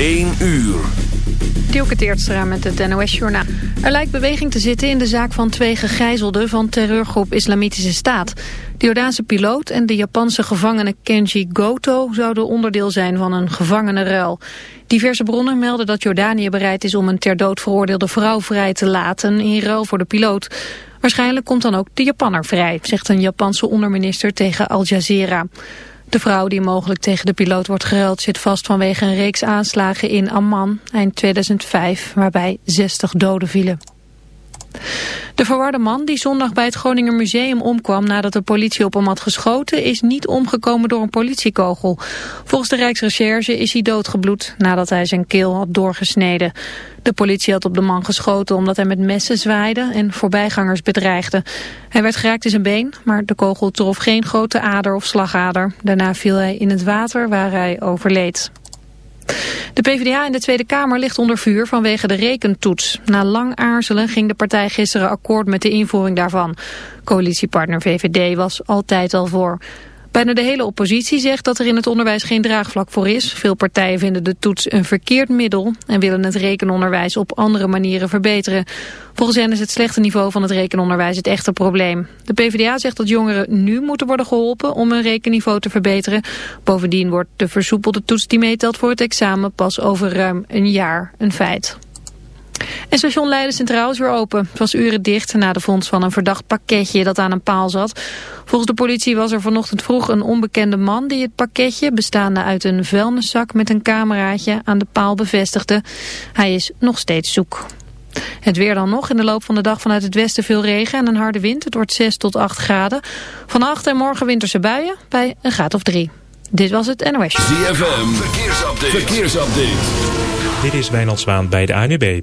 1 uur. Dielke Teertstra met het NOS-journaal. Er lijkt beweging te zitten in de zaak van twee gegijzelden van terreurgroep Islamitische Staat. De Jordaanse piloot en de Japanse gevangene Kenji Goto zouden onderdeel zijn van een gevangenenruil. Diverse bronnen melden dat Jordanië bereid is om een ter dood veroordeelde vrouw vrij te laten in ruil voor de piloot. Waarschijnlijk komt dan ook de Japanner vrij, zegt een Japanse onderminister tegen Al Jazeera. De vrouw die mogelijk tegen de piloot wordt geruild zit vast vanwege een reeks aanslagen in Amman eind 2005 waarbij 60 doden vielen. De verwarde man die zondag bij het Groninger Museum omkwam nadat de politie op hem had geschoten is niet omgekomen door een politiekogel. Volgens de Rijksrecherche is hij doodgebloed nadat hij zijn keel had doorgesneden. De politie had op de man geschoten omdat hij met messen zwaaide en voorbijgangers bedreigde. Hij werd geraakt in zijn been, maar de kogel trof geen grote ader of slagader. Daarna viel hij in het water waar hij overleed. De PvdA in de Tweede Kamer ligt onder vuur vanwege de rekentoets. Na lang aarzelen ging de partij gisteren akkoord met de invoering daarvan. Coalitiepartner VVD was altijd al voor. Bijna de hele oppositie zegt dat er in het onderwijs geen draagvlak voor is. Veel partijen vinden de toets een verkeerd middel en willen het rekenonderwijs op andere manieren verbeteren. Volgens hen is het slechte niveau van het rekenonderwijs het echte probleem. De PvdA zegt dat jongeren nu moeten worden geholpen om hun rekenniveau te verbeteren. Bovendien wordt de versoepelde toets die meetelt voor het examen pas over ruim een jaar een feit. En station Leiden Centraal is weer open. Het was uren dicht na de vondst van een verdacht pakketje dat aan een paal zat. Volgens de politie was er vanochtend vroeg een onbekende man die het pakketje, bestaande uit een vuilniszak met een cameraatje, aan de paal bevestigde. Hij is nog steeds zoek. Het weer dan nog. In de loop van de dag vanuit het westen veel regen en een harde wind. Het wordt 6 tot 8 graden. Vannacht en morgen winterse buien bij een graad of 3. Dit was het NOS. ZFM, verkeersupdate. verkeersupdate. Dit is Wijnald Zwaan bij de ANUB.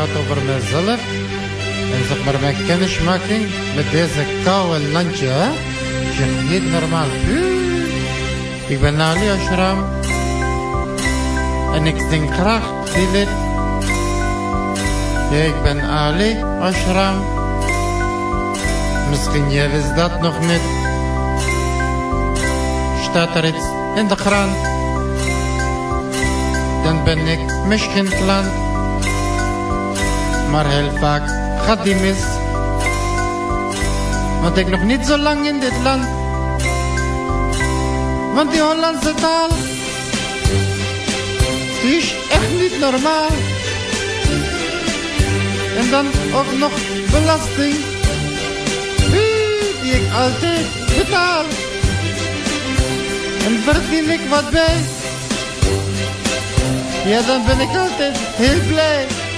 Gaat over mezelf. En zeg maar mijn kennismaking met deze koude landje. Hè. Zeg, niet normaal. Ik ben Ali Ashram. En ik zing graag lied. Ja, ik ben Ali Ashram. Misschien jij wist dat nog niet. Staat er iets in de krant dan ben ik misschien klant. Maar heel vaak gaat die mis. Want ik nog niet zo lang in dit land. Want die Hollandse taal, is echt niet normaal. En dan ook nog belasting, die ik altijd betaal. En verdien ik wat bij. Ja, dan ben ik altijd heel blij.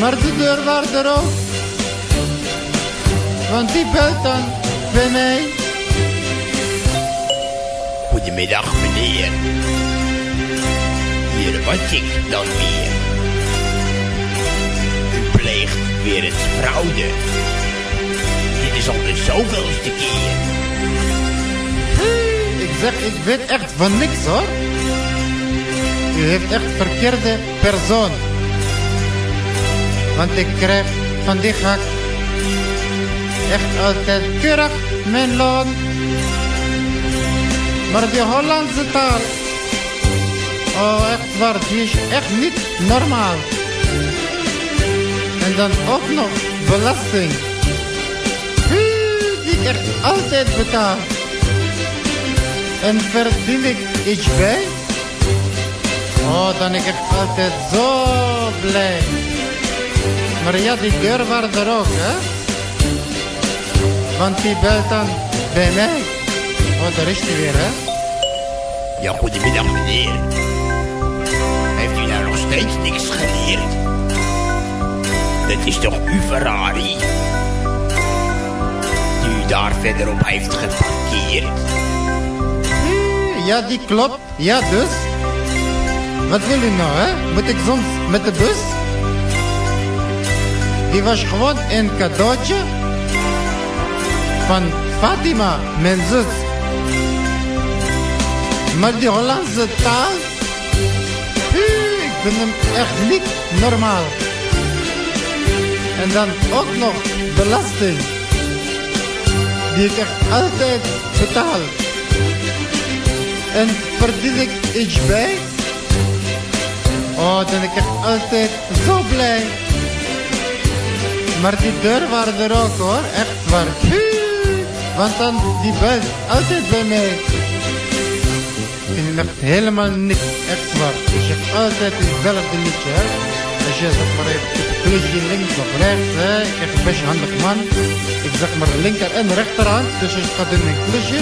Maar de deurwaarder ook. Want die belt dan bij mij. Goedemiddag meneer. Hier was ik dan weer. U pleegt weer het fraude. Dit is al de zoveelste keer. Ik zeg, ik weet echt van niks hoor. U heeft echt verkeerde persoon. Want ik krijg van die gak echt altijd keurig mijn loon. Maar die Hollandse taal, oh echt waar, die is echt niet normaal. En dan ook nog belasting. Die ik echt altijd betaal. En verdien ik iets bij? Oh, dan ik echt altijd zo blij. Maar ja, die deurwaarder ook, hè? Want die belt dan bij mij. Oh, daar is hij weer, hè? Ja, goedemiddag meneer. Heeft u nou nog steeds niks geleerd? Dat is toch uw Ferrari? Die u daar verderop heeft geparkeerd. Ja, die klopt. Ja, dus. Wat wil u nou, hè? Moet ik soms met de bus? Die was gewoon een cadeautje van Fatima, mijn zus. Maar die Hollandse taal, ik vind hem echt niet normaal. En dan ook nog belasting, die ik echt altijd betaal. En verdien ik iets bij? Oh, dan ben ik echt altijd zo blij. Maar die deurwaarder ook hoor, echt waar. Want dan, die belt altijd bij mij. Ik vind echt helemaal niks, echt waar. Ik zeg altijd hetzelfde liedje, hè. Als je zeg maar even links of rechts, hè. Ik heb een beetje handig man. Ik zeg maar linker en rechterhand, dus als je gaat in een klusje.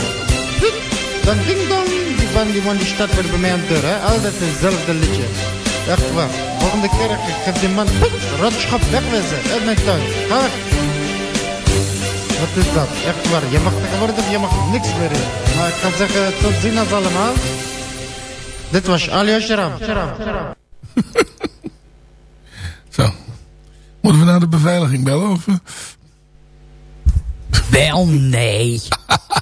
Dan ding dong, die man, die man die staat weer bij mij aan de deur, hè. Altijd hetzelfde liedje. Echt waar. Volgende keer, ik heb die man, rotschap wegwezen uit mijn tuin. Ga weg. Wat is dat? Echt waar. Je mag tegenwoordig je mag niks meer in. Maar ik ga zeggen, tot ziens allemaal. Dit was Ali Sharam. Zo. Moeten we naar de beveiliging bellen? Of, eh? Wel, nee.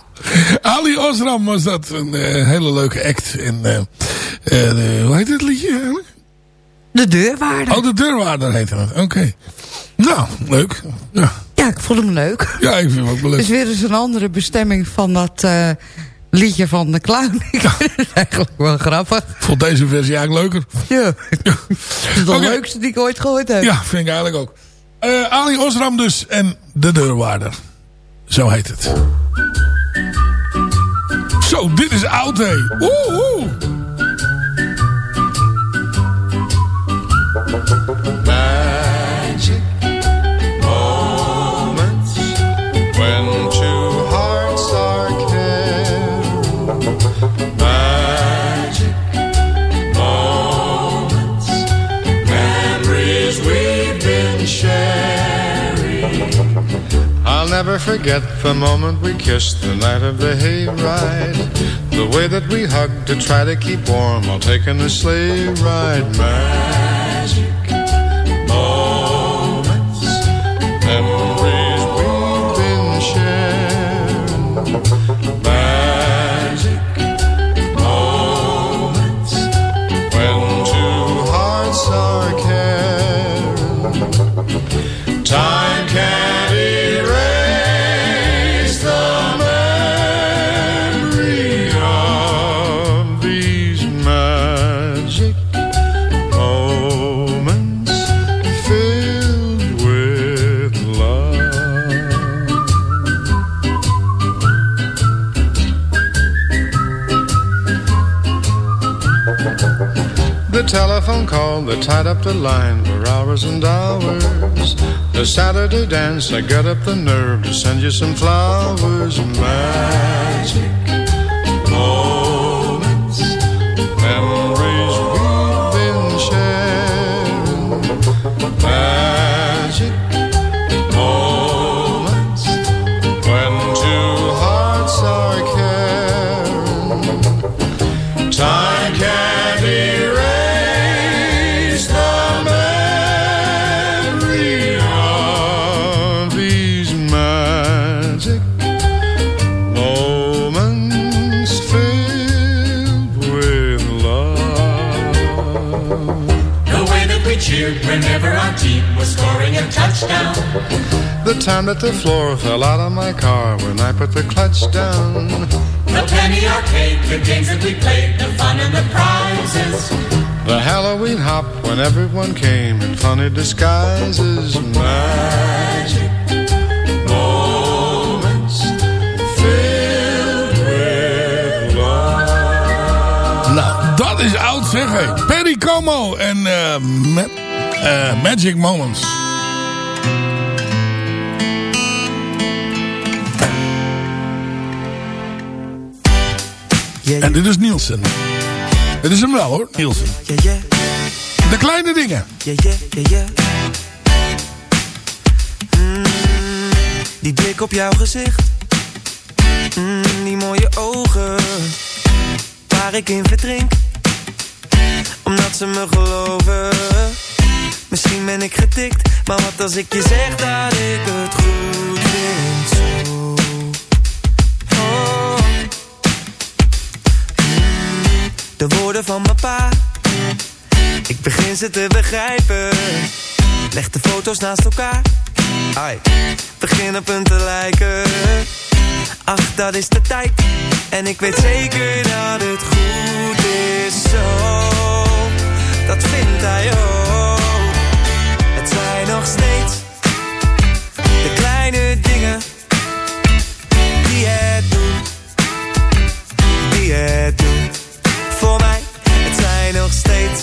Ali Osram was dat. Een eh, hele leuke act. En, eh, eh, de- hoe heet het liedje eigenlijk? De deurwaarder. Oh, de deurwaarder heette het. Oké. Nou, leuk. Ja. Ja, ik vond hem leuk. ja, ik vind hem ook wel Het is leuk. weer eens een andere bestemming van dat eh, liedje van de clown. Ik vind het eigenlijk wel grappig. Ik vond deze versie eigenlijk leuker. Ja. Het is de leukste die ik ooit gehoord heb. Ja, vind ik eigenlijk ook. Eh, Ali Osram dus en de deurwaarder. Zo heet het. Zo, dit is oud, hé. Oeh, Magic moments when two hearts are. Magic moments, memories we've been sharing. I'll never forget the moment we kissed the night of the hayride. The way that we hugged to try to keep warm while taking the sleigh ride. Magic that tied up the line for hours and hours. The Saturday dance, I got up the nerve to send you some flowers. Magic touchdown. The time that the floor fell out of my car when I put the clutch down. The penny arcade, the games that we played, the fun and the prizes. The Halloween hop when everyone came in funny disguises. Magic moments filled with love. Nou, dat is oud zeg. hé. Perry Como en Ma- eh, Magic Moments. En dit is Nielsen. Dit is hem wel hoor, Nielsen. De kleine dingen. Mm, die blik op jouw gezicht. Mm, die mooie ogen. Waar ik in verdrink. Omdat ze me geloven. Misschien ben ik getikt. Maar wat als ik je zeg dat ik het goed vind zo. Oh. De woorden van mijn pa. Ik begin ze te begrijpen. Leg de foto's naast elkaar. Ai, begin op te lijken. Ach, dat is de tijd. En ik weet zeker dat het goed is zo. Dat vindt hij ook. Nog steeds de kleine dingen die het doen. Die het doen. Voor mij, het zijn nog steeds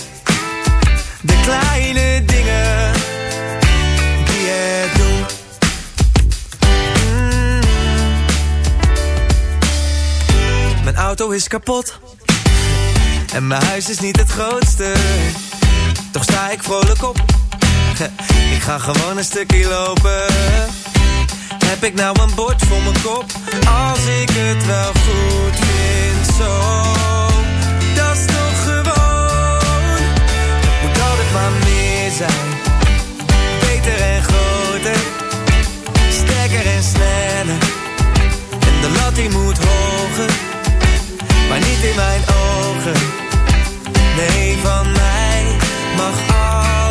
de kleine dingen die het doen. Mm. Mijn auto is kapot. En mijn huis is niet het grootste. Toch sta ik vrolijk op. Ik ga gewoon een stukje lopen. Heb ik nou een bord voor mijn kop? Als ik het wel goed vind, zo. Dat is toch gewoon. Het moet altijd maar meer zijn. Beter en groter. Sterker en sneller. En de lat die moet hoger. Maar niet in mijn ogen. Nee, van mij mag alles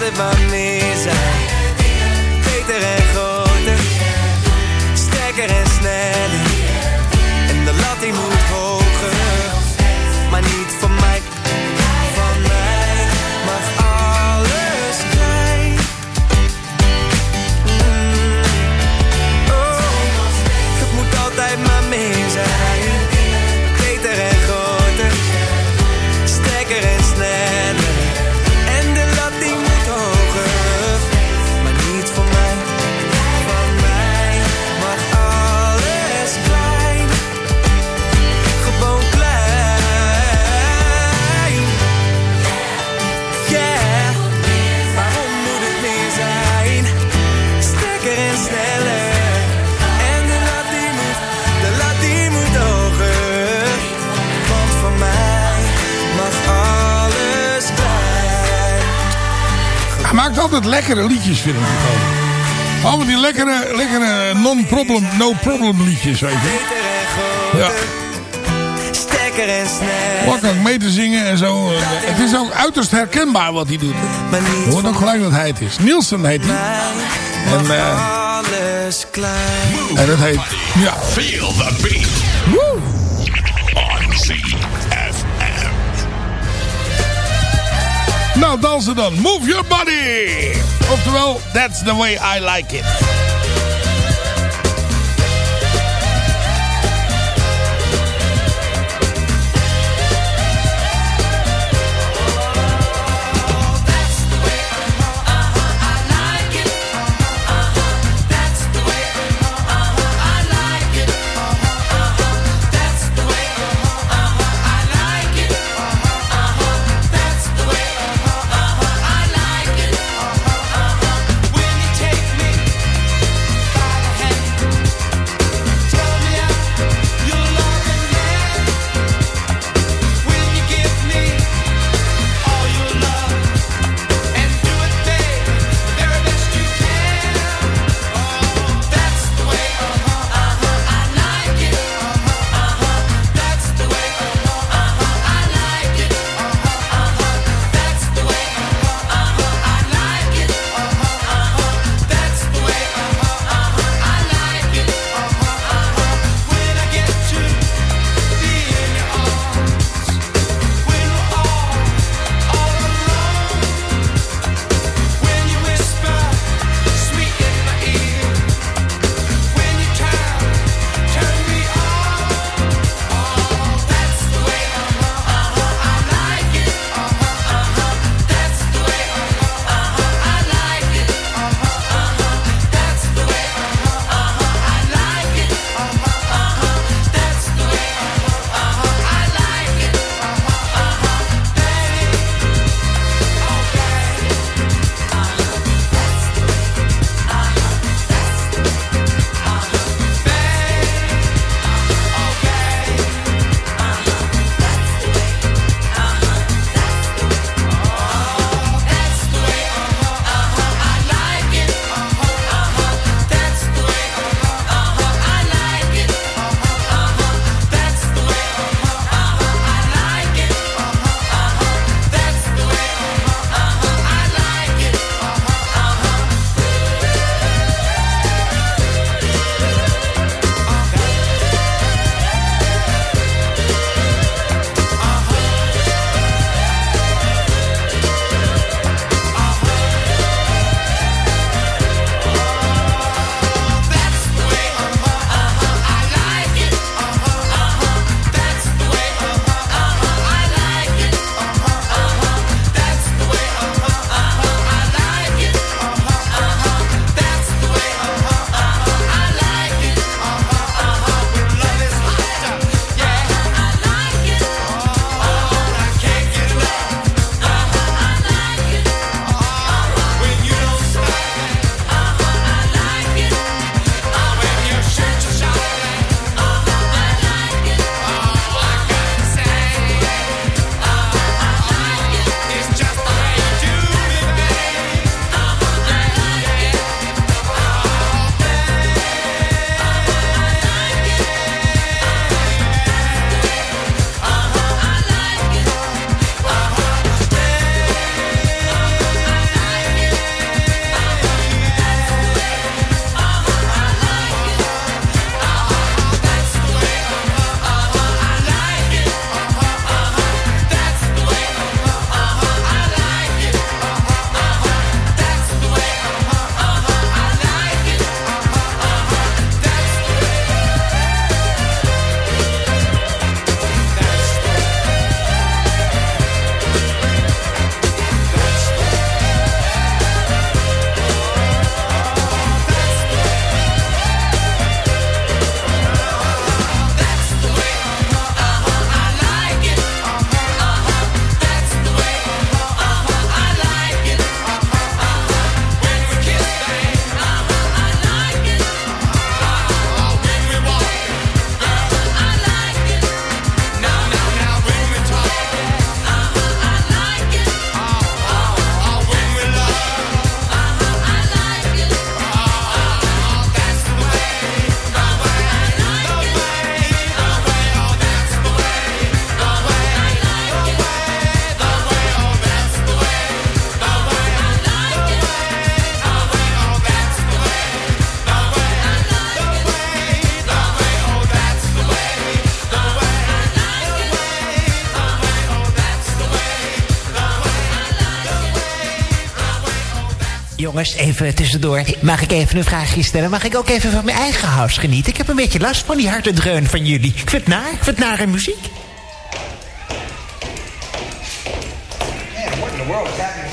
altijd maar meer zijn. Altijd lekkere liedjes, vind ik. Gewoon. Allemaal die lekkere, lekkere non-problem, no-problem liedjes, weet je. Ja. Sterker en sneller. Makkelijk mee te zingen en zo. Het is ook uiterst herkenbaar wat hij doet. Je hoort ook gelijk dat hij het is. Nielsen heet hij. En, Alles klein. en dat heet... Ja. Feel the beat. Nou, dansen dan. Move your body. Oftewel, that's the way I like it. Jongens, even tussendoor. Mag ik even een vraagje stellen? Mag ik ook even van mijn eigen house genieten? Ik heb een beetje last van die harde dreun van jullie. Ik vind het naar, ik vind het nare muziek. what in the world is happening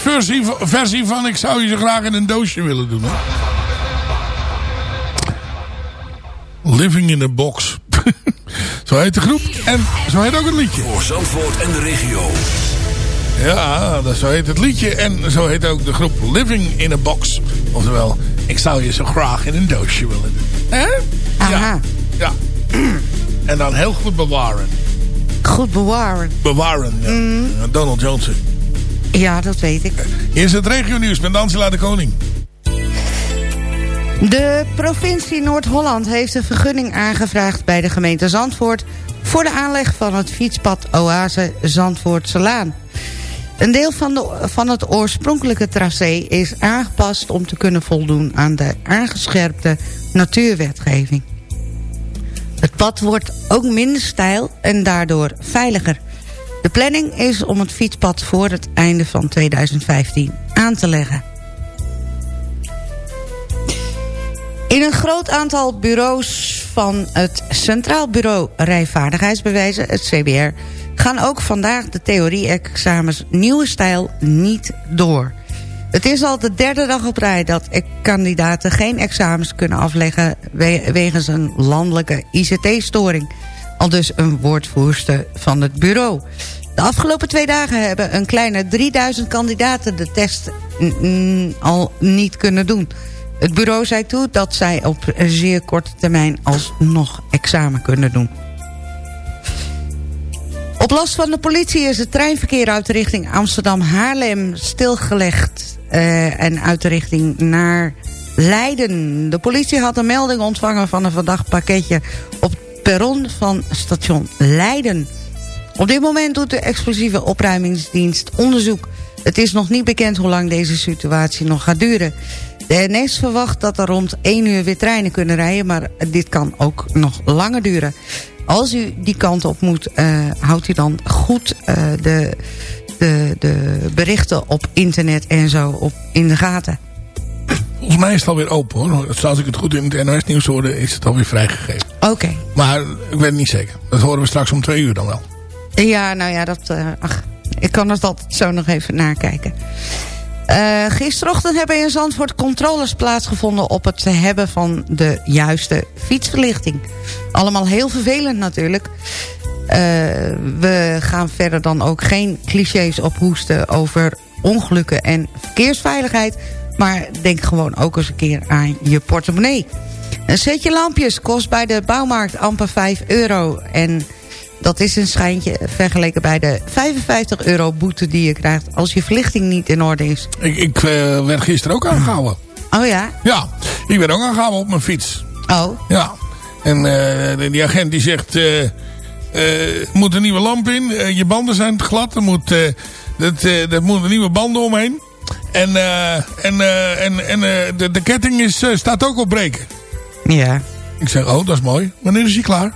versie, versie van ik zou je zo graag in een doosje willen doen. Hè? Living in a box. zo heet de groep en zo heet ook het liedje. Voor Zandvoort en de regio. Ja, dat zo heet het liedje en zo heet ook de groep Living in a Box. Oftewel, ik zou je zo graag in een doosje willen doen. Hè? Aha. Ja. En dan heel goed bewaren. Goed bewaren. Bewaren, ja. Ja, Donald Johnson. Ja, dat weet ik. Is het regio nieuws met Angela de Koning. De provincie Noord-Holland heeft een vergunning aangevraagd bij de gemeente Zandvoort... voor de aanleg van het fietspad Oase Zandvoortselaan. Een deel van, de, van het oorspronkelijke tracé is aangepast... om te kunnen voldoen aan de aangescherpte natuurwetgeving. Het pad wordt ook minder steil en daardoor veiliger. De planning is om het fietspad voor het einde van 2015 aan te leggen. In een groot aantal bureaus van het Centraal Bureau Rijvaardigheidsbewijzen, het CBR... gaan ook vandaag de theorie-examens Nieuwe Stijl niet door. Het is al de derde dag op rij dat e- kandidaten geen examens kunnen afleggen... we- wegens een landelijke ICT-storing. Al dus een woordvoerster van het bureau. De afgelopen twee dagen hebben een kleine 3000 kandidaten de test al niet kunnen doen. Het bureau zei toe dat zij op zeer korte termijn alsnog examen kunnen doen. Op last van de politie is het treinverkeer uit de richting Amsterdam-Haarlem stilgelegd. eh, en uit de richting naar Leiden. De politie had een melding ontvangen van een verdacht pakketje op perron van station Leiden. Op dit moment doet de explosieve opruimingsdienst onderzoek. Het is nog niet bekend hoe lang deze situatie nog gaat duren. De NS verwacht dat er rond 1 uur weer treinen kunnen rijden... maar dit kan ook nog langer duren. Als u die kant op moet, eh, houdt u dan goed eh, de, de, de berichten op internet en zo op, in de gaten. Volgens mij is het alweer open hoor. Als ik het goed in het NOS nieuws hoorde, is het alweer vrijgegeven. Oké. Maar ik weet het niet zeker. Dat horen we straks om twee uur dan wel. Ja, nou ja, dat, eh, ach, ik kan het altijd zo nog even nakijken. Eh gisterochtend hebben in Zandvoort controles plaatsgevonden... op het hebben van de juiste fietsverlichting. Allemaal heel vervelend natuurlijk. Eh, we gaan verder dan ook geen clichés ophoesten... over ongelukken en verkeersveiligheid... maar denk gewoon ook eens een keer aan je portemonnee. Een setje lampjes kost bij de bouwmarkt amper 5 euro... en dat is een schijntje vergeleken bij de 55 euro boete die je krijgt... als je verlichting niet in orde is. Ik, ik eh, werd gisteren ook aangehouden. Oh ja? Ja, ik werd ook aangehouden op mijn fiets. Oh. Ja. En eh, die agent die zegt... eh eh, moet een nieuwe lamp in. je banden zijn te glad. Er moet, dat, eh, er moeten nieuwe banden omheen. En, eh, en, eh, en, en eh, de, de ketting is, staat ook op breken. Ja. Ik zeg, oh, dat is mooi. Wanneer is hij klaar?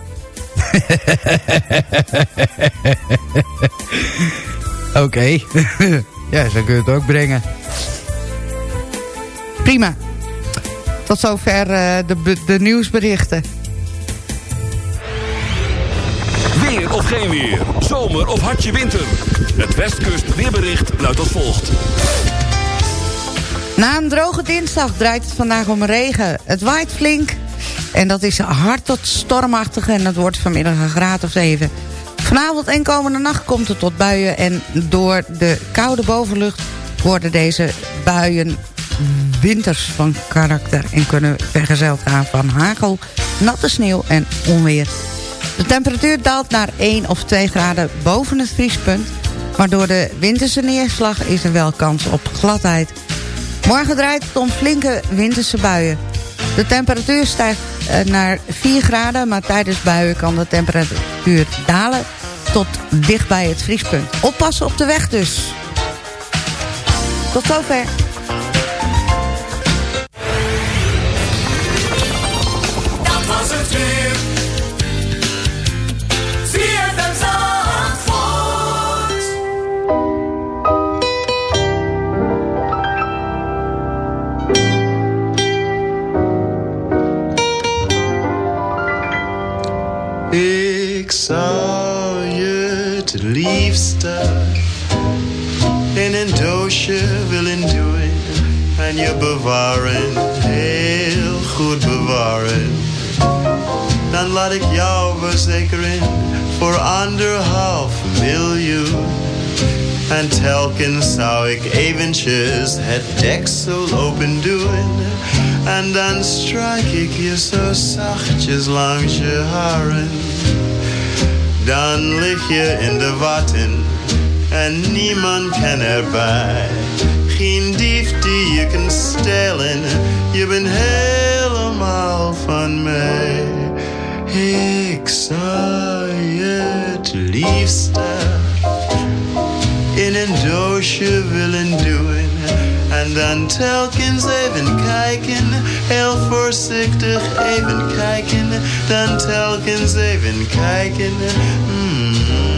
Oké. ja, zo kun je het ook brengen. Prima. Tot zover eh, de, de nieuwsberichten. Weer of geen weer. Zomer of hartje winter. Het Westkust weerbericht luidt als volgt. Na een droge dinsdag draait het vandaag om regen. Het waait flink en dat is hard tot stormachtig en het wordt vanmiddag een graad of 7. Vanavond en komende nacht komt het tot buien en door de koude bovenlucht worden deze buien winters van karakter en kunnen vergezeld gaan van hagel, natte sneeuw en onweer. De temperatuur daalt naar 1 of 2 graden boven het vriespunt, maar door de winterse neerslag is er wel kans op gladheid. Morgen draait het om flinke winterse buien. De temperatuur stijgt eh, naar 4 graden, maar tijdens buien kan de temperatuur dalen tot dicht bij het vriespunt. Oppassen op de weg dus. Tot zover. Je bewaren, heel goed bewaren. Dan laat ik jou verzekeren voor anderhalf miljoen. En telkens zou ik eventjes het deksel open doen. En dan strijk ik je zo zachtjes langs je haren. Dan lig je in de watten en niemand kan erbij. Geen je kan stelen, je bent helemaal van mij. Ik zou je het liefste in een doosje willen doen. En dan telkens even kijken, heel voorzichtig even kijken. Dan telkens even kijken. Mm.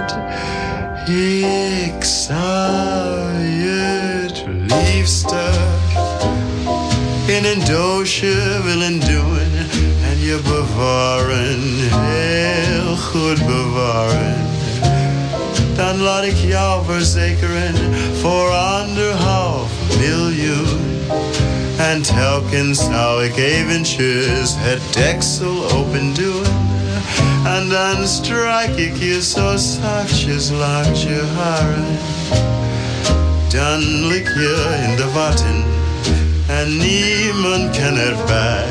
Ik zou je het in een doosje willen doen en je bewaren, heel goed bewaren. Dan laat ik jou verzekeren voor anderhalf miljoen. En telkens zou ik eventjes het deksel open doen. En dan strijk ik je zo zachtjes langs je haren. Dan lig je in de watten en niemand kan erbij.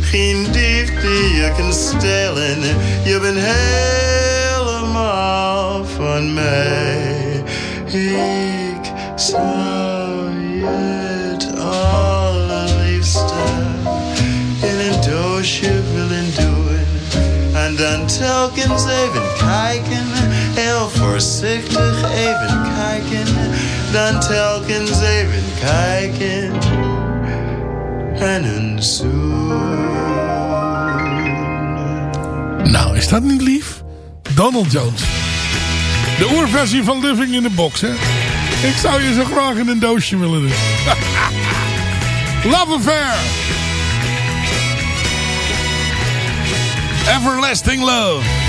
Geen dief die je kan stelen, je bent helemaal van mij. Ik zou Dan telkens even kijken, heel voorzichtig even kijken. Dan telkens even kijken en een zoen. Nou, is dat niet lief? Donald Jones. De oerversie van Living in the Box, hè? Ik zou je zo graag in een doosje willen doen. Love Affair. Everlasting Love.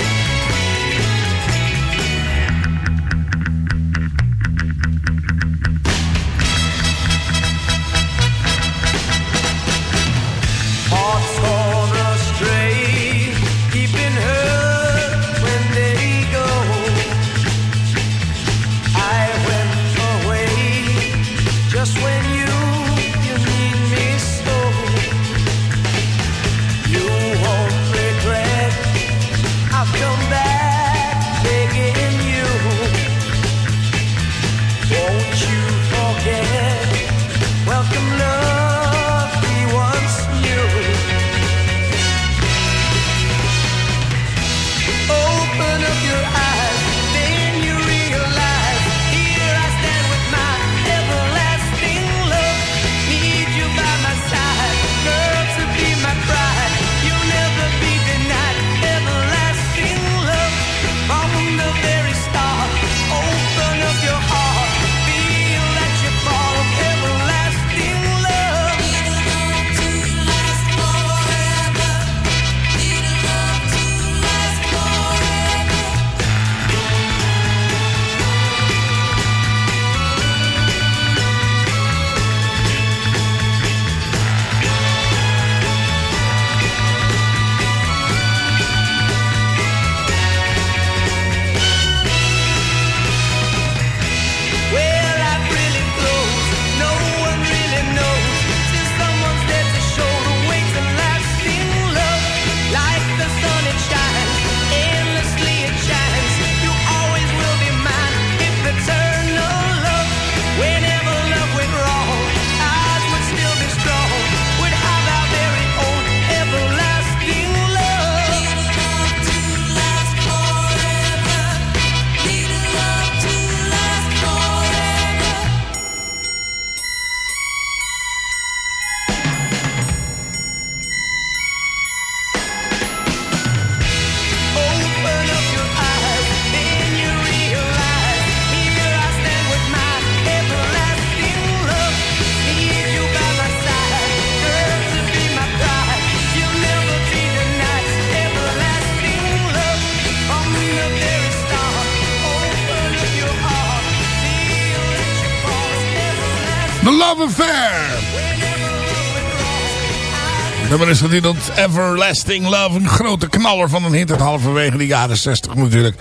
Nummer is getiteld Everlasting Love. Een grote knaller van een hit uit halverwege de jaren 60 natuurlijk.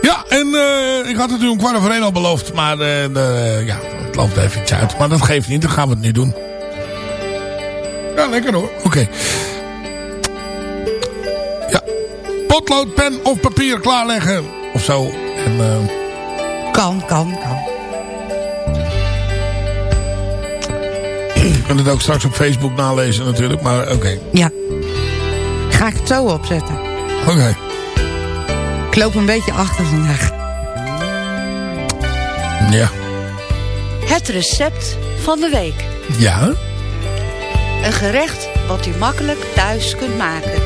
Ja, en eh, ik had het u om kwart over één al beloofd. Maar eh, de, ja, het loopt even iets uit. Maar dat geeft niet, dan gaan we het nu doen. Ja, lekker hoor. Oké. Ja. Potlood, pen of papier klaarleggen. Of zo. En, eh, Kan, kan, kan. Kunt het ook straks op Facebook nalezen natuurlijk. Maar oké. Ja. Ga ik het zo opzetten. Oké. Ik loop een beetje achter vandaag. Ja. Het recept van de week. Ja? Een gerecht wat u makkelijk thuis kunt maken.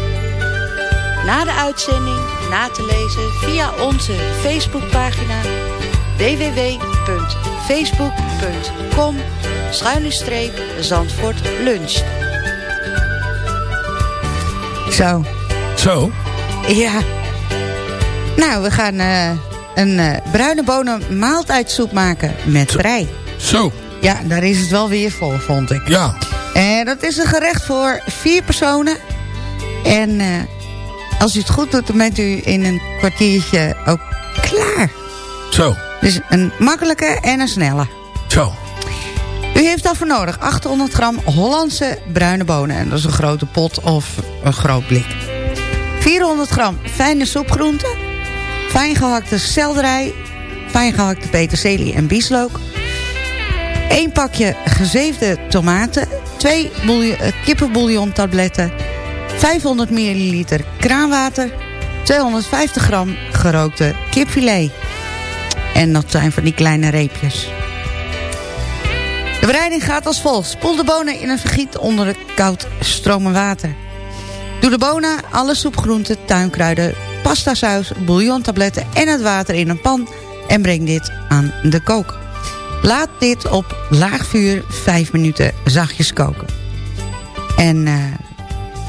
Na de uitzending na te lezen via onze Facebookpagina www.facebook.com schuine Zandvoort Lunch. Zo. Zo? Ja. Nou, we gaan eh, een eh, bruine bonen maaltijdsoep maken met prei. Zo. Ja, daar is het wel weer voor, vond ik. Ja. En dat is een gerecht voor vier personen. En eh, als u het goed doet, dan bent u in een kwartiertje ook klaar. Zo. Dus een makkelijke en een snelle. Zo. U heeft daarvoor nodig 800 gram Hollandse bruine bonen. En dat is een grote pot of een groot blik. 400 gram fijne soepgroenten. Fijn gehakte selderij. Fijn gehakte peterselie en bieslook. 1 pakje gezeefde tomaten. 2 bouillon, eh, kippenbouillon tabletten. 500 milliliter kraanwater. 250 gram gerookte kipfilet. En dat zijn van die kleine reepjes. De bereiding gaat als volgt. Spoel de bonen in een vergiet onder het koud stromend water. Doe de bonen, alle soepgroenten, tuinkruiden, pastasaus, bouillontabletten en het water in een pan en breng dit aan de kook. Laat dit op laag vuur 5 minuten zachtjes koken. En eh,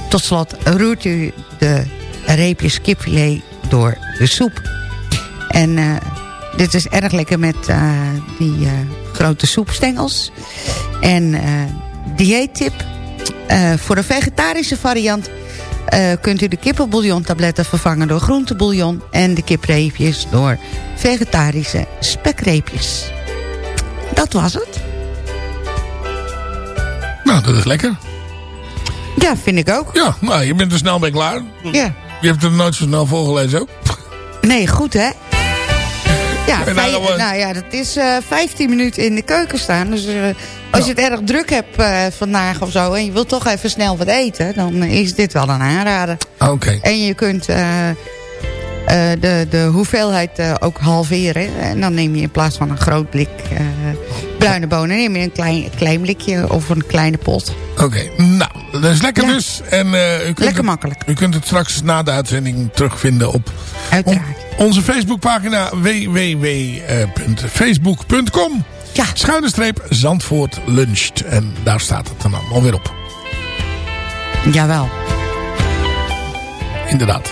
tot slot roert u de reepjes kipfilet door de soep. En eh, dit is erg lekker met eh, die eh, grote soepstengels. En eh dieettip. voor de vegetarische variant kunt u de kippenbouillontabletten vervangen door groentebouillon. En de kipreepjes door vegetarische spekreepjes. Dat was het. Nou, dat is lekker. Ja, vind ik ook. Ja, nou, je bent er snel mee klaar. Ja. Je hebt er nooit zo snel voorgelezen ook. Nee, goed hè? Ja, nou, eh, nou ja, dat is eh 15 minuten in de keuken staan. Dus eh, als je het erg druk hebt eh, vandaag of zo... en je wilt toch even snel wat eten... dan is dit wel een aanrader. Oké. En je kunt eh, eh, de, de hoeveelheid eh, ook halveren. En dan neem je in plaats van een groot blik eh, bruine bonen... neem je een klein, klein blikje of een kleine pot. Oké, nou, dat is lekker dus. En, eh, u kunt Lekker het, makkelijk. U kunt het straks na de uitzending terugvinden op on- onze Facebookpagina www.facebook.com. Ja. Schuine streep Zandvoort luncht. En daar staat het dan allemaal weer op. Jawel. Inderdaad.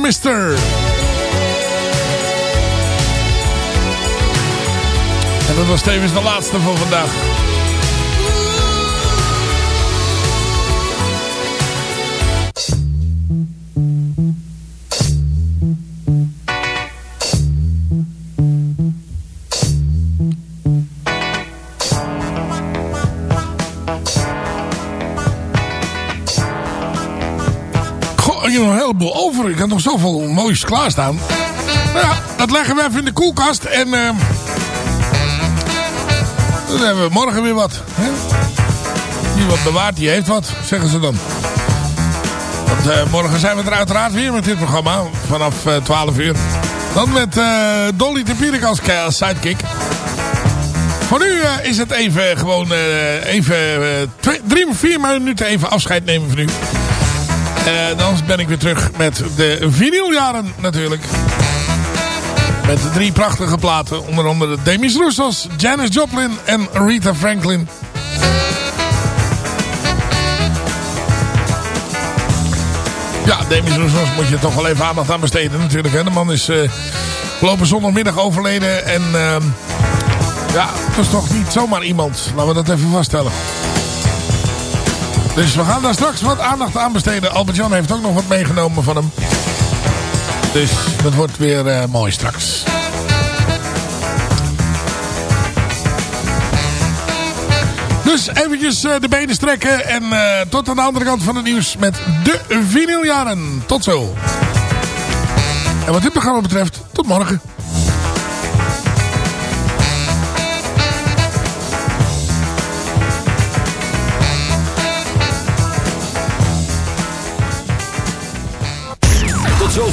Mister. En dat was tevens de laatste voor vandaag. Heb nog een heleboel over. Ik had nog zoveel moois klaarstaan. Nou ja, dat leggen we even in de koelkast. En ehm, dan hebben we morgen weer wat. Hè? Wie wat bewaart, die heeft wat, zeggen ze dan. Want eh, morgen zijn we er uiteraard weer met dit programma. Vanaf eh 12 uur. Dan met eh, Dolly de Pierik als, sidekick. Voor nu eh, is het even gewoon eh, even eh, twee, drie, vier minuten even afscheid nemen van u. Eh, dan ben ik weer terug met de vinyljaren natuurlijk. Met drie prachtige platen. Onder andere Demis Roussos, Janis Joplin en Rita Franklin. Ja, Demis Roussos moet je toch wel even aandacht aan besteden natuurlijk. Hè? De man is uh, gelopen zondagmiddag overleden. En uh, ja, het was toch niet zomaar iemand. Laten we dat even vaststellen. Dus we gaan daar straks wat aandacht aan besteden. Albert-Jan heeft ook nog wat meegenomen van hem. Dus dat wordt weer uh, mooi straks. Dus eventjes uh, de benen strekken en uh, tot aan de andere kant van het nieuws met de vinyljaren. Tot zo. En wat dit programma betreft, tot morgen.